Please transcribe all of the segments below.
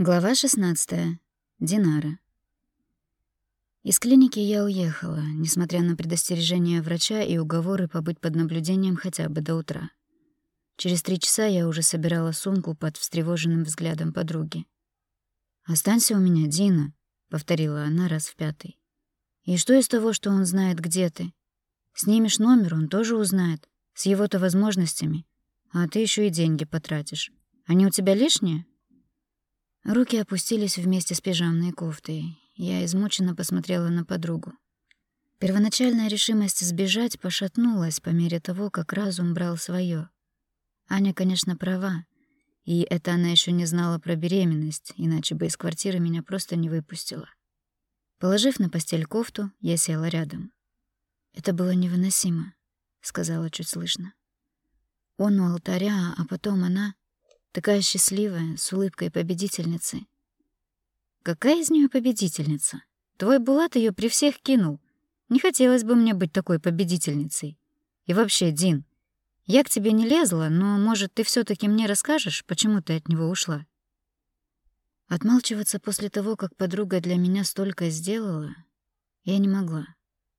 Глава 16. Динара. Из клиники я уехала, несмотря на предостережение врача и уговоры побыть под наблюдением хотя бы до утра. Через три часа я уже собирала сумку под встревоженным взглядом подруги. «Останься у меня, Дина», — повторила она раз в пятый. «И что из того, что он знает, где ты? Снимешь номер, он тоже узнает, с его-то возможностями, а ты еще и деньги потратишь. Они у тебя лишние?» Руки опустились вместе с пижамной кофтой. Я измученно посмотрела на подругу. Первоначальная решимость сбежать пошатнулась по мере того, как разум брал свое. Аня, конечно, права. И это она еще не знала про беременность, иначе бы из квартиры меня просто не выпустила. Положив на постель кофту, я села рядом. «Это было невыносимо», — сказала чуть слышно. Он у алтаря, а потом она... Такая счастливая, с улыбкой победительницы. Какая из нее победительница? Твой Булат ее при всех кинул. Не хотелось бы мне быть такой победительницей. И вообще, Дин, я к тебе не лезла, но, может, ты все таки мне расскажешь, почему ты от него ушла? Отмалчиваться после того, как подруга для меня столько сделала, я не могла,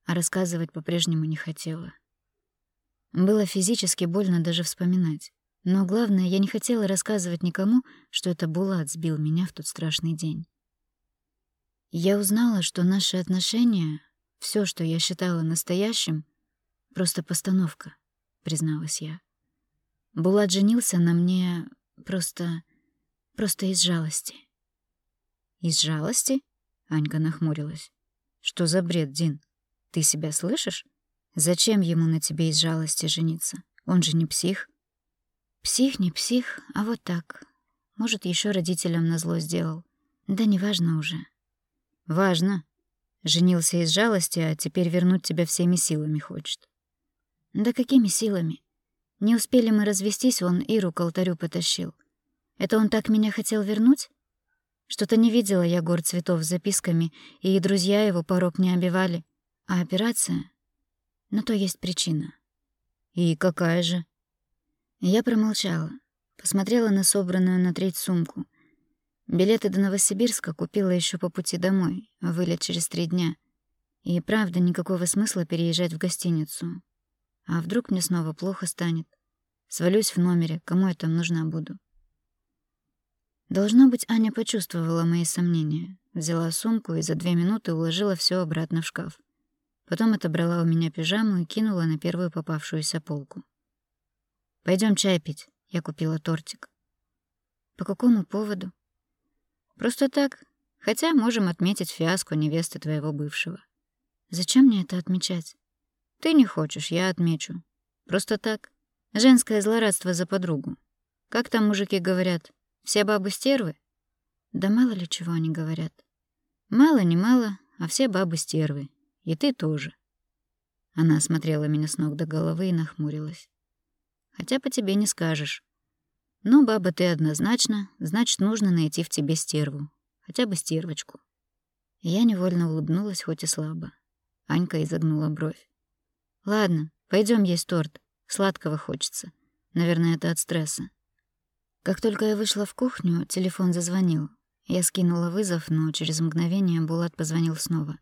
а рассказывать по-прежнему не хотела. Было физически больно даже вспоминать. Но главное, я не хотела рассказывать никому, что это Булат сбил меня в тот страшный день. Я узнала, что наши отношения, все, что я считала настоящим, просто постановка, призналась я. Булат женился на мне просто... просто из жалости. Из жалости? Анька нахмурилась. Что за бред, Дин? Ты себя слышишь? Зачем ему на тебе из жалости жениться? Он же не псих. Псих не псих, а вот так. Может, еще родителям назло сделал. Да неважно уже. Важно. Женился из жалости, а теперь вернуть тебя всеми силами хочет. Да какими силами? Не успели мы развестись, он Иру к алтарю потащил. Это он так меня хотел вернуть? Что-то не видела я гор цветов с записками, и друзья его порог не обивали. А операция? На то есть причина. И какая же? Я промолчала, посмотрела на собранную на треть сумку. Билеты до Новосибирска купила еще по пути домой, вылет через три дня. И правда, никакого смысла переезжать в гостиницу. А вдруг мне снова плохо станет? Свалюсь в номере, кому я там нужна буду? Должно быть, Аня почувствовала мои сомнения. Взяла сумку и за две минуты уложила все обратно в шкаф. Потом отобрала у меня пижаму и кинула на первую попавшуюся полку. Пойдем чай пить. Я купила тортик. По какому поводу? Просто так. Хотя можем отметить фиаско невесты твоего бывшего. Зачем мне это отмечать? Ты не хочешь, я отмечу. Просто так. Женское злорадство за подругу. Как там мужики говорят? Все бабы стервы? Да мало ли чего они говорят. Мало не мало, а все бабы стервы. И ты тоже. Она осмотрела меня с ног до головы и нахмурилась хотя по тебе не скажешь. Но баба ты однозначно, значит, нужно найти в тебе стерву, хотя бы стервочку. я невольно улыбнулась, хоть и слабо. Анька изогнула бровь. Ладно, пойдем есть торт. Сладкого хочется. Наверное, это от стресса. Как только я вышла в кухню, телефон зазвонил. Я скинула вызов, но через мгновение Булат позвонил снова.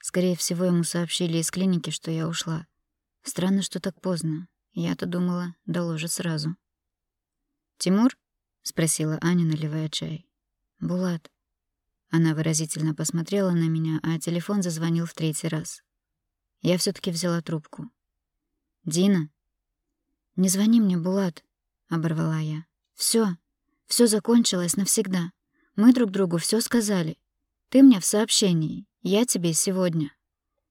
Скорее всего, ему сообщили из клиники, что я ушла. Странно, что так поздно. Я-то думала, доложит сразу. «Тимур?» — спросила Аня, наливая чай. «Булат». Она выразительно посмотрела на меня, а телефон зазвонил в третий раз. Я все таки взяла трубку. «Дина?» «Не звони мне, Булат», — оборвала я. Все, все закончилось навсегда. Мы друг другу все сказали. Ты мне в сообщении, я тебе сегодня.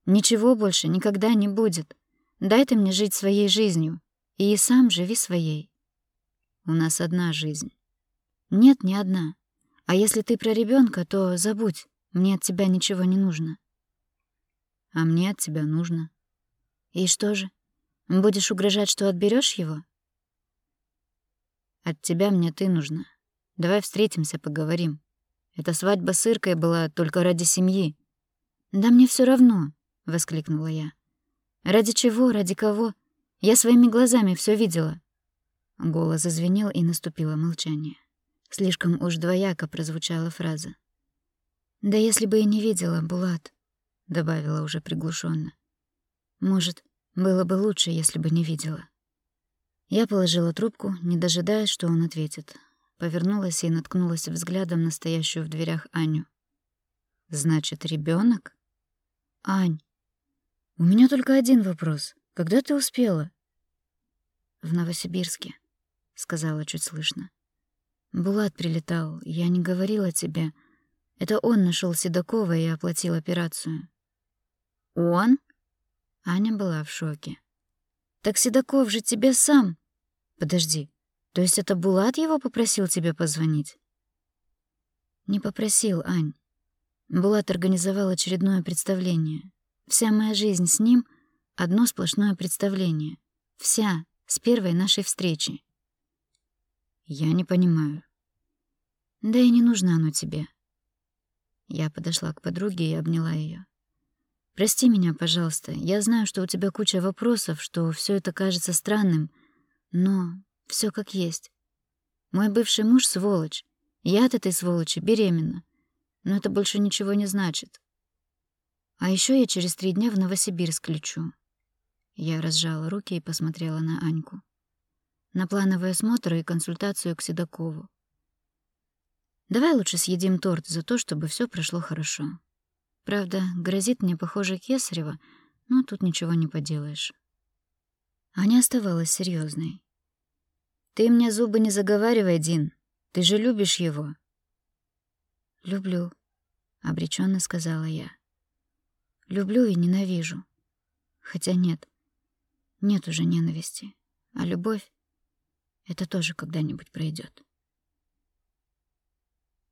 Ничего больше никогда не будет. Дай ты мне жить своей жизнью, и сам живи своей. У нас одна жизнь. Нет, не одна. А если ты про ребенка, то забудь, мне от тебя ничего не нужно. А мне от тебя нужно. И что же? Будешь угрожать, что отберешь его? От тебя мне ты нужна. Давай встретимся, поговорим. Эта свадьба с Иркой была только ради семьи. Да мне все равно, воскликнула я. Ради чего, ради кого? Я своими глазами все видела. Голос зазвенел, и наступило молчание. Слишком уж двояко прозвучала фраза. «Да если бы я не видела, Булат», — добавила уже приглушенно. «Может, было бы лучше, если бы не видела». Я положила трубку, не дожидаясь, что он ответит. Повернулась и наткнулась взглядом на стоящую в дверях Аню. «Значит, ребенок? «Ань, у меня только один вопрос. Когда ты успела?» «В Новосибирске», — сказала чуть слышно. «Булат прилетал. Я не говорила тебе. Это он нашел Седокова и оплатил операцию». «Он?» Аня была в шоке. «Так Седоков же тебе сам...» «Подожди, то есть это Булат его попросил тебе позвонить?» «Не попросил, Ань. Булат организовал очередное представление. Вся моя жизнь с ним — одно сплошное представление. Вся, с первой нашей встречи. Я не понимаю. Да и не нужно оно тебе. Я подошла к подруге и обняла ее. Прости меня, пожалуйста. Я знаю, что у тебя куча вопросов, что все это кажется странным, но все как есть. Мой бывший муж — сволочь. Я от этой сволочи беременна. Но это больше ничего не значит. А еще я через три дня в Новосибирск лечу. Я разжала руки и посмотрела на Аньку. На плановый осмотр и консультацию к Седокову. Давай лучше съедим торт за то, чтобы все прошло хорошо. Правда, грозит мне, похоже, Кесарева, но тут ничего не поделаешь. Аня оставалась серьезной. «Ты мне зубы не заговаривай, Дин. Ты же любишь его». «Люблю», — обреченно сказала я. «Люблю и ненавижу. Хотя нет, нет уже ненависти. А любовь — это тоже когда-нибудь пройдет.